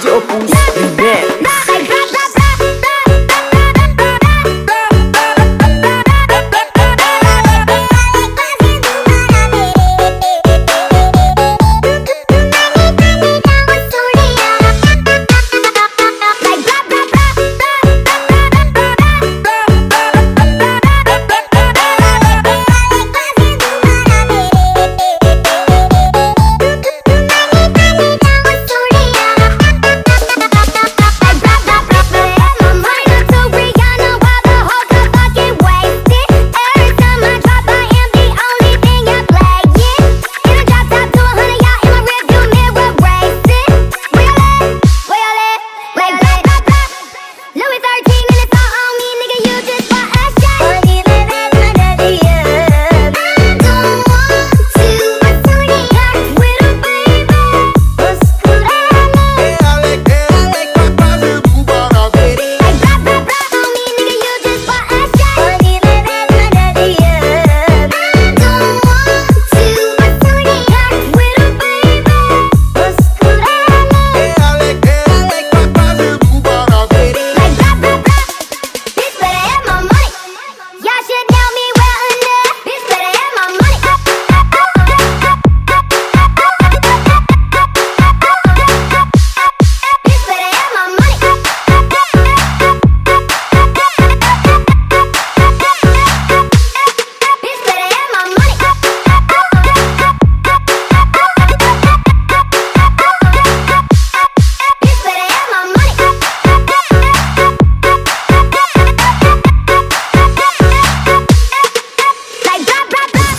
de Opus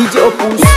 DJ Opus